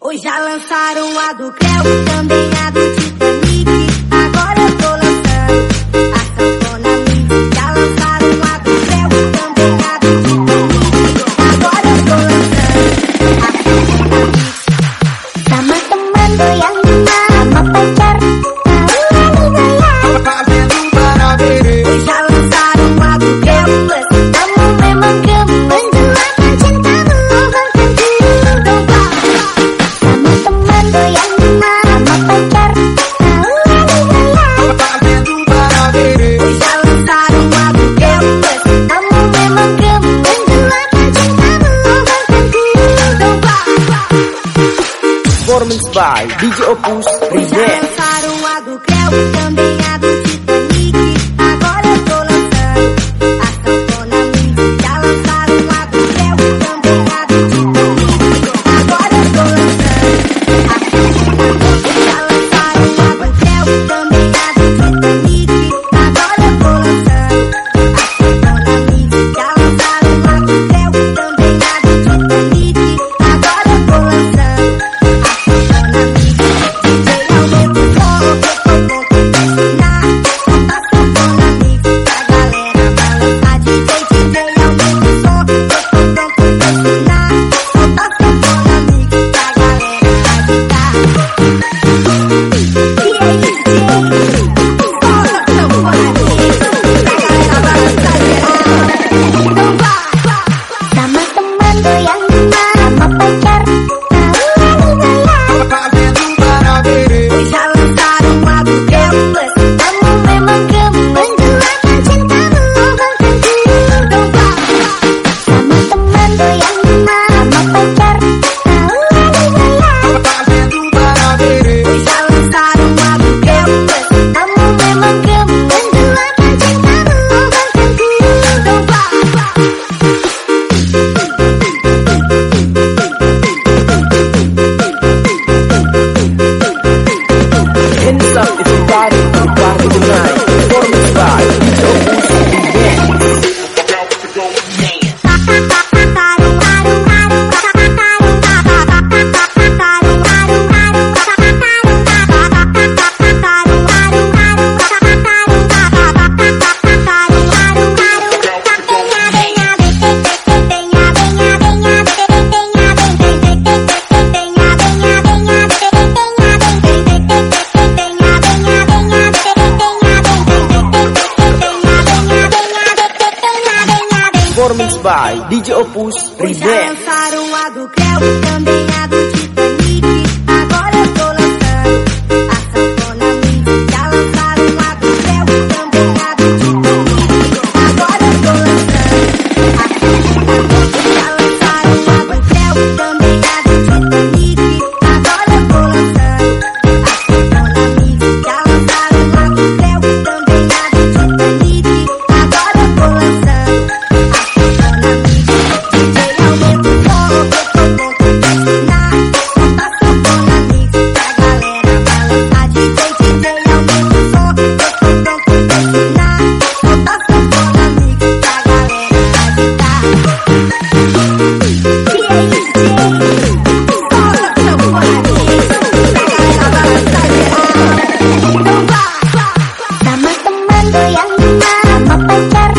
Hoje já lançaram a do Creu, também a do by DJ Opus Presents. by DJ Opus Remix. Sama teman goyang sama pacar.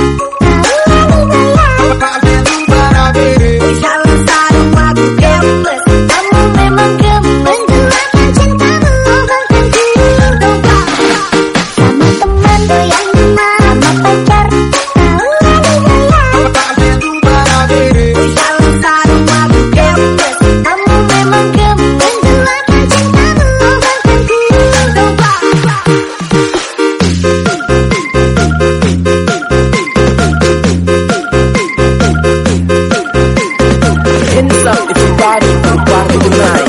Party tonight.